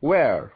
where?